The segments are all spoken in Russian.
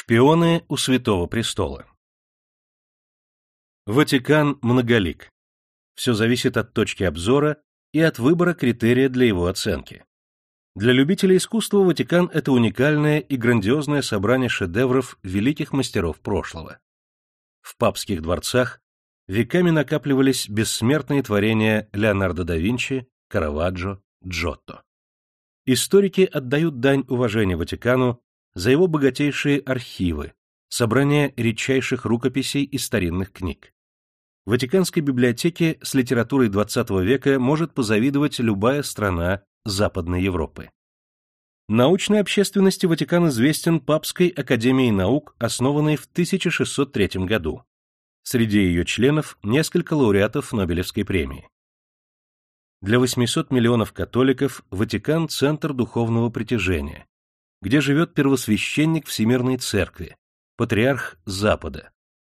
Шпионы у Святого Престола Ватикан многолик. Все зависит от точки обзора и от выбора критерия для его оценки. Для любителей искусства Ватикан — это уникальное и грандиозное собрание шедевров великих мастеров прошлого. В папских дворцах веками накапливались бессмертные творения Леонардо да Винчи, Караваджо, Джотто. Историки отдают дань уважения Ватикану за его богатейшие архивы, собрание редчайших рукописей и старинных книг. Ватиканской библиотеке с литературой XX века может позавидовать любая страна Западной Европы. Научной общественности Ватикан известен Папской академией наук, основанной в 1603 году. Среди ее членов несколько лауреатов Нобелевской премии. Для 800 миллионов католиков Ватикан – центр духовного притяжения, где живет первосвященник Всемирной Церкви, патриарх Запада,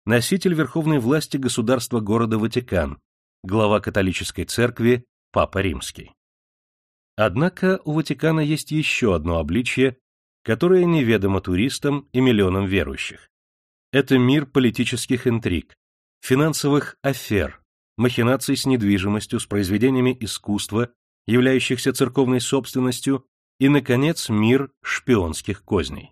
носитель верховной власти государства города Ватикан, глава католической церкви Папа Римский. Однако у Ватикана есть еще одно обличье, которое неведомо туристам и миллионам верующих. Это мир политических интриг, финансовых афер, махинаций с недвижимостью, с произведениями искусства, являющихся церковной собственностью и, наконец, мир шпионских козней.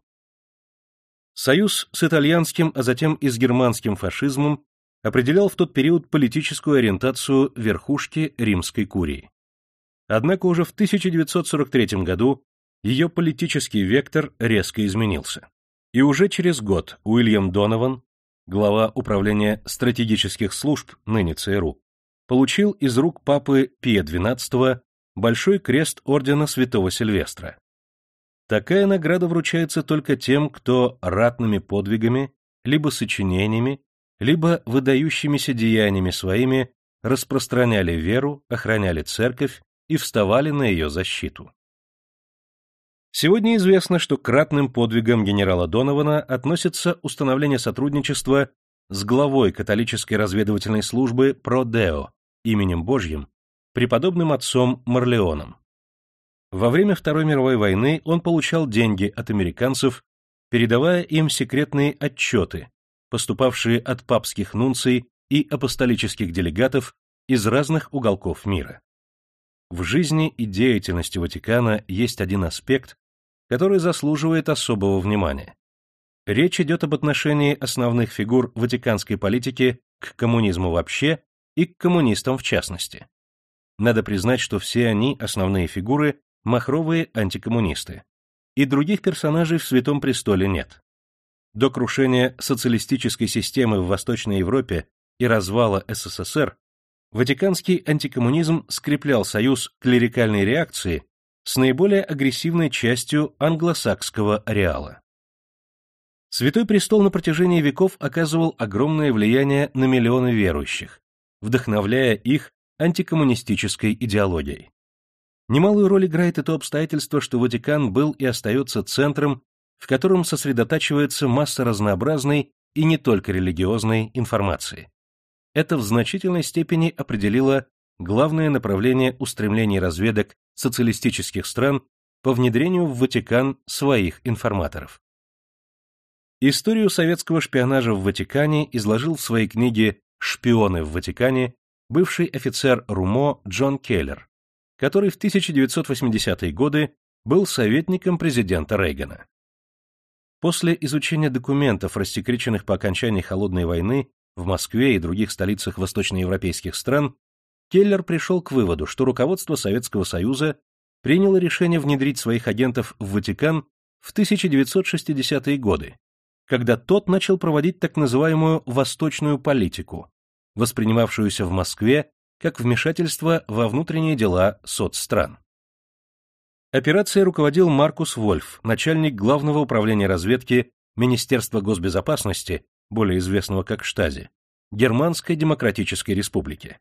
Союз с итальянским, а затем и с германским фашизмом определял в тот период политическую ориентацию верхушки римской курии. Однако уже в 1943 году ее политический вектор резко изменился. И уже через год Уильям Донован, глава управления стратегических служб, ныне ЦРУ, получил из рук папы Пия XII Большой крест ордена Святого Сильвестра. Такая награда вручается только тем, кто ратными подвигами, либо сочинениями, либо выдающимися деяниями своими распространяли веру, охраняли церковь и вставали на ее защиту. Сегодня известно, что к ратным подвигам генерала Донована относится установление сотрудничества с главой католической разведывательной службы Продео именем Божьим преподобным отцом Марлеоном. Во время Второй мировой войны он получал деньги от американцев, передавая им секретные отчеты, поступавшие от папских нунций и апостолических делегатов из разных уголков мира. В жизни и деятельности Ватикана есть один аспект, который заслуживает особого внимания. Речь идет об отношении основных фигур ватиканской политики к коммунизму вообще и к коммунистам в частности. Надо признать, что все они, основные фигуры, махровые антикоммунисты. И других персонажей в Святом Престоле нет. До крушения социалистической системы в Восточной Европе и развала СССР Ватиканский антикоммунизм скреплял союз клерикальной реакции с наиболее агрессивной частью англосакского ареала. Святой Престол на протяжении веков оказывал огромное влияние на миллионы верующих, вдохновляя их антикоммунистической идеологией. Немалую роль играет и то обстоятельство, что Ватикан был и остается центром, в котором сосредотачивается масса разнообразной и не только религиозной информации. Это в значительной степени определило главное направление устремлений разведок социалистических стран по внедрению в Ватикан своих информаторов. Историю советского шпионажа в Ватикане изложил в своей книге «Шпионы в Ватикане» бывший офицер РУМО Джон Келлер, который в 1980-е годы был советником президента Рейгана. После изучения документов, рассекреченных по окончании Холодной войны в Москве и других столицах восточноевропейских стран, Келлер пришел к выводу, что руководство Советского Союза приняло решение внедрить своих агентов в Ватикан в 1960-е годы, когда тот начал проводить так называемую «восточную политику», воспринимавшуюся в Москве как вмешательство во внутренние дела соцстран. Операцией руководил Маркус Вольф, начальник Главного управления разведки Министерства госбезопасности, более известного как Штази, Германской Демократической Республики.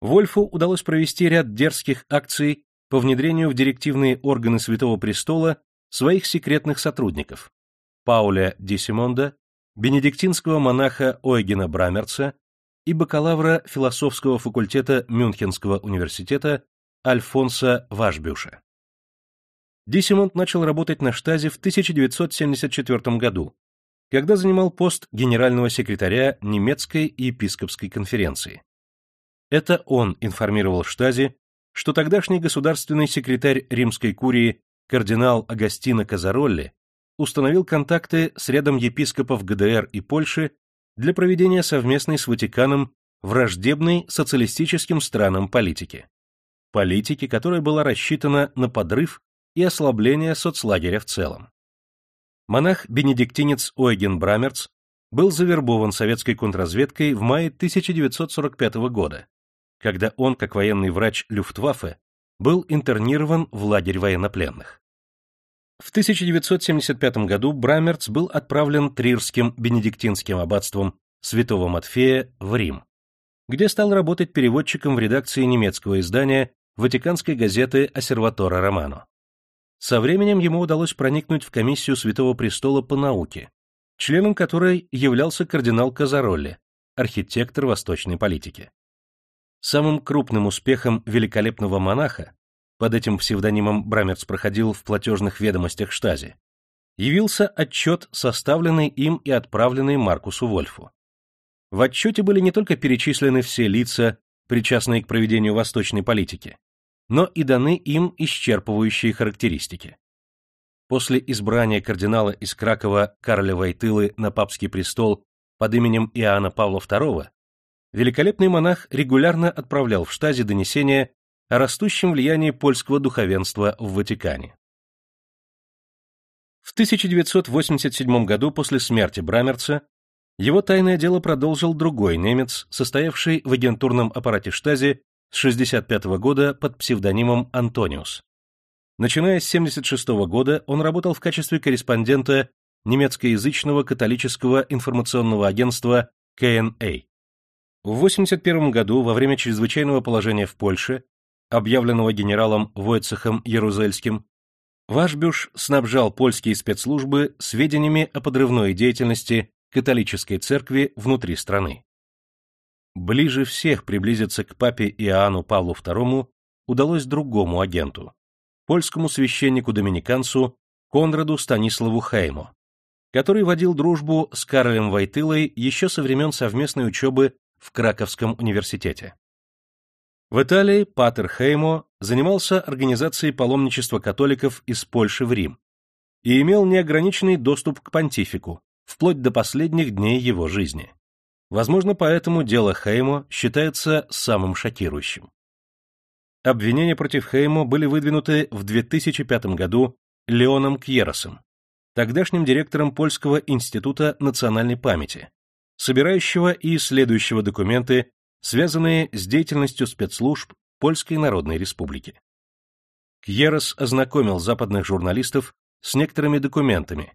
Вольфу удалось провести ряд дерзких акций по внедрению в директивные органы Святого Престола своих секретных сотрудников Пауля Дисимонда, бенедиктинского монаха Ойгена Брамерца и бакалавра философского факультета Мюнхенского университета Альфонса Вашбюша. Дисимонт начал работать на штазе в 1974 году, когда занимал пост генерального секретаря немецкой епископской конференции. Это он информировал Штази, что тогдашний государственный секретарь римской курии кардинал Агастино Казаролли установил контакты с рядом епископов ГДР и Польши для проведения совместной с Ватиканом враждебной социалистическим странам политики. Политики, которая была рассчитана на подрыв и ослабление соцлагеря в целом. Монах-бенедиктинец Ойген Брамерц был завербован советской контрразведкой в мае 1945 года, когда он, как военный врач Люфтваффе, был интернирован в лагерь военнопленных. В 1975 году Брамерц был отправлен Трирским бенедиктинским аббатством Святого Матфея в Рим, где стал работать переводчиком в редакции немецкого издания Ватиканской газеты «Осерватора Романо». Со временем ему удалось проникнуть в комиссию Святого Престола по науке, членом которой являлся кардинал Казаролли, архитектор восточной политики. Самым крупным успехом великолепного монаха, под этим псевдонимом Брамерц проходил в платежных ведомостях Штази, явился отчет, составленный им и отправленный Маркусу Вольфу. В отчете были не только перечислены все лица, причастные к проведению восточной политики, но и даны им исчерпывающие характеристики. После избрания кардинала из Кракова Карля Войтылы на папский престол под именем Иоанна Павла II великолепный монах регулярно отправлял в штазе донесения о растущем влиянии польского духовенства в Ватикане. В 1987 году после смерти Брамерца его тайное дело продолжил другой немец, состоявший в агентурном аппарате штази с 65 года под псевдонимом Антониус. Начиная с 76 года он работал в качестве корреспондента немецкоязычного католического информационного агентства КНА. В 81 году, во время чрезвычайного положения в Польше, объявленного генералом Войцехом Ярузельским, Вашбюш снабжал польские спецслужбы сведениями о подрывной деятельности католической церкви внутри страны. Ближе всех приблизиться к папе Иоанну Павлу II удалось другому агенту, польскому священнику-доминиканцу Конраду Станиславу Хейму, который водил дружбу с Карлем Войтылой еще со времен совместной учебы в Краковском университете. В Италии Патер Хеймо занимался организацией паломничества католиков из Польши в Рим и имел неограниченный доступ к понтифику, вплоть до последних дней его жизни. Возможно, поэтому дело Хеймо считается самым шокирующим. Обвинения против Хеймо были выдвинуты в 2005 году Леоном Кьеросом, тогдашним директором Польского института национальной памяти, собирающего и исследующего документы, связанные с деятельностью спецслужб Польской Народной Республики. Кьерос ознакомил западных журналистов с некоторыми документами,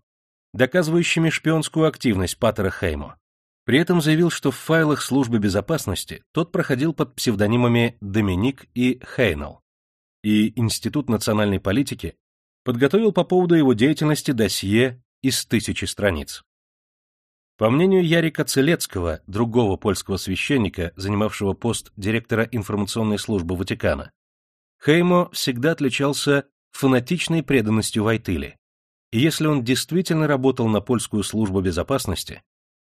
доказывающими шпионскую активность Паттера Хеймо. При этом заявил, что в файлах службы безопасности тот проходил под псевдонимами Доминик и Хейнел, и Институт национальной политики подготовил по поводу его деятельности досье из тысячи страниц. По мнению Ярика Целецкого, другого польского священника, занимавшего пост директора информационной службы Ватикана, Хеймо всегда отличался фанатичной преданностью Вайтыли. И если он действительно работал на польскую службу безопасности,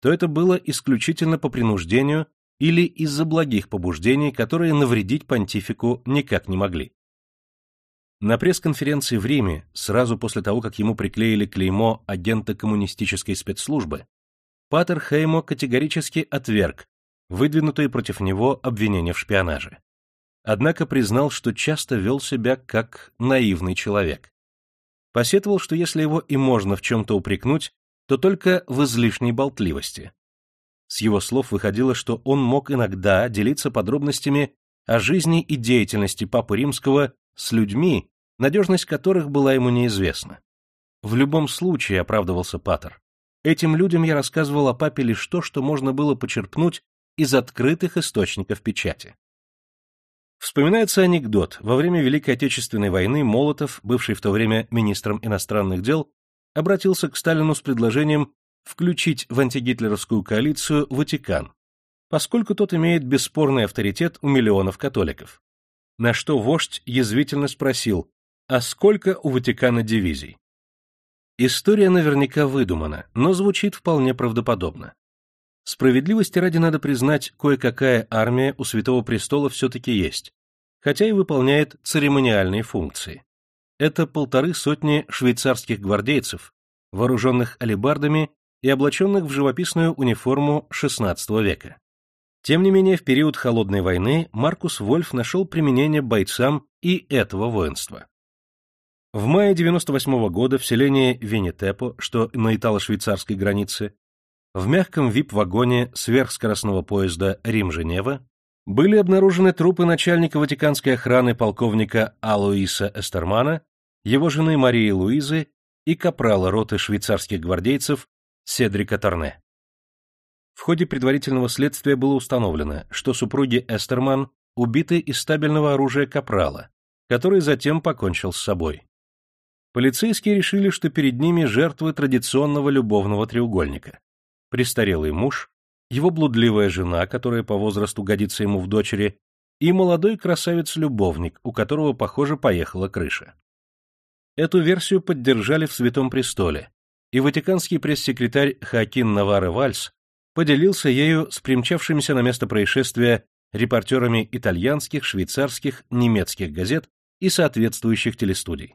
то это было исключительно по принуждению или из-за благих побуждений, которые навредить понтифику никак не могли. На пресс-конференции в Риме, сразу после того, как ему приклеили клеймо агента коммунистической спецслужбы, Патер Хеймо категорически отверг выдвинутые против него обвинения в шпионаже. Однако признал, что часто вел себя как наивный человек. Посетовал, что если его и можно в чем-то упрекнуть, то только в излишней болтливости. С его слов выходило, что он мог иногда делиться подробностями о жизни и деятельности Папы Римского с людьми, надежность которых была ему неизвестна. В любом случае, оправдывался Патер, этим людям я рассказывал о папе лишь то, что можно было почерпнуть из открытых источников печати. Вспоминается анекдот. Во время Великой Отечественной войны Молотов, бывший в то время министром иностранных дел, обратился к Сталину с предложением включить в антигитлеровскую коалицию Ватикан, поскольку тот имеет бесспорный авторитет у миллионов католиков. На что вождь язвительно спросил, а сколько у Ватикана дивизий? История наверняка выдумана, но звучит вполне правдоподобно. Справедливости ради надо признать, кое-какая армия у Святого Престола все-таки есть, хотя и выполняет церемониальные функции. Это полторы сотни швейцарских гвардейцев, вооруженных алебардами и облаченных в живописную униформу XVI века. Тем не менее, в период Холодной войны Маркус Вольф нашел применение бойцам и этого воинства. В мае 98 -го года в селении Венетепо, что на итало-швейцарской границе, в мягком вип-вагоне сверхскоростного поезда Рим-Женева были обнаружены трупы начальника Ватиканской охраны полковника Алоиса Эстермана, его жены Марии Луизы и капрала роты швейцарских гвардейцев Седрика Торне. В ходе предварительного следствия было установлено, что супруги Эстерман убиты из стабильного оружия капрала, который затем покончил с собой. Полицейские решили, что перед ними жертвы традиционного любовного треугольника. Престарелый муж, его блудливая жена, которая по возрасту годится ему в дочери, и молодой красавец-любовник, у которого, похоже, поехала крыша. Эту версию поддержали в Святом Престоле, и ватиканский пресс-секретарь Хакин Наваре Вальс поделился ею с примчавшимися на место происшествия репортерами итальянских, швейцарских, немецких газет и соответствующих телестудий.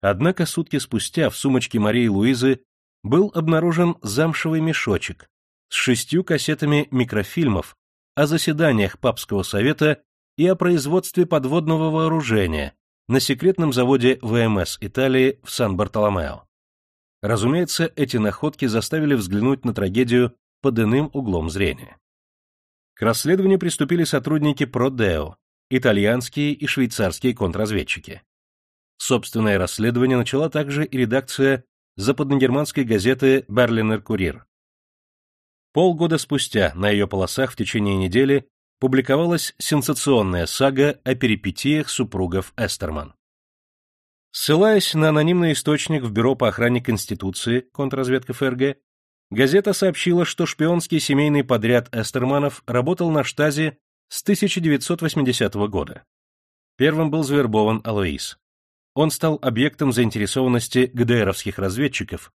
Однако сутки спустя в сумочке Марии Луизы был обнаружен замшевый мешочек с шестью кассетами микрофильмов о заседаниях Папского совета и о производстве подводного вооружения на секретном заводе ВМС Италии в Сан-Бартоломео. Разумеется, эти находки заставили взглянуть на трагедию под иным углом зрения. К расследованию приступили сотрудники Продео, итальянские и швейцарские контрразведчики. Собственное расследование начала также и редакция западногерманской газеты «Берлинер Курьер». Полгода спустя на ее полосах в течение недели публиковалась сенсационная сага о перипетиях супругов Эстерман. Ссылаясь на анонимный источник в Бюро по охране Конституции, контрразведка ФРГ, газета сообщила, что шпионский семейный подряд Эстерманов работал на штазе с 1980 года. Первым был завербован Алоис. Он стал объектом заинтересованности ГДРовских разведчиков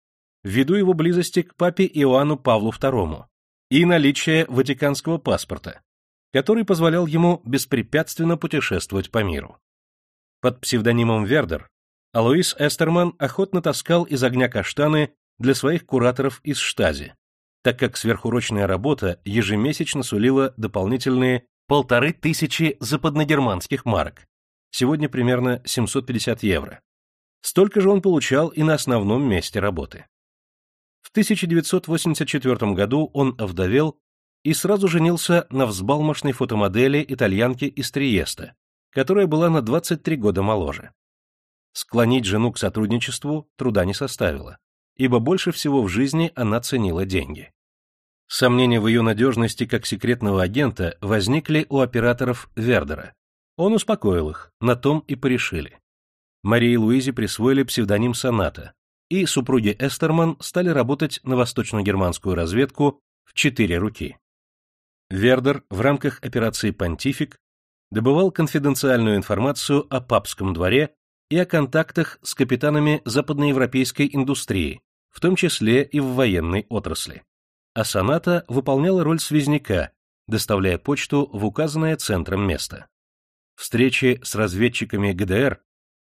ввиду его близости к папе Иоанну Павлу II и наличия ватиканского паспорта, который позволял ему беспрепятственно путешествовать по миру. Под псевдонимом Вердер Алоис Эстерман охотно таскал из огня каштаны для своих кураторов из штази, так как сверхурочная работа ежемесячно сулила дополнительные полторы тысячи западногерманских марок, сегодня примерно 750 евро. Столько же он получал и на основном месте работы. В 1984 году он овдовел и сразу женился на взбалмошной фотомодели итальянки из Триеста, которая была на 23 года моложе. Склонить жену к сотрудничеству труда не составило, ибо больше всего в жизни она ценила деньги. Сомнения в ее надежности как секретного агента возникли у операторов Вердера. Он успокоил их, на том и порешили. Марии Луизе присвоили псевдоним Соната, и супруги Эстерман стали работать на восточно-германскую разведку в четыре руки. Вердер в рамках операции «Понтифик» добывал конфиденциальную информацию о папском дворе и о контактах с капитанами западноевропейской индустрии, в том числе и в военной отрасли. А Соната выполняла роль связняка, доставляя почту в указанное центром место. Встречи с разведчиками ГДР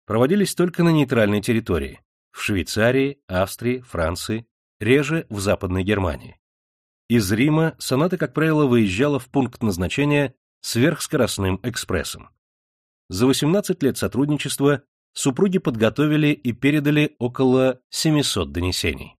проводились только на нейтральной территории, в Швейцарии, Австрии, Франции, реже в Западной Германии. Из Рима соната, как правило, выезжала в пункт назначения сверхскоростным экспрессом. За 18 лет сотрудничества супруги подготовили и передали около 700 донесений.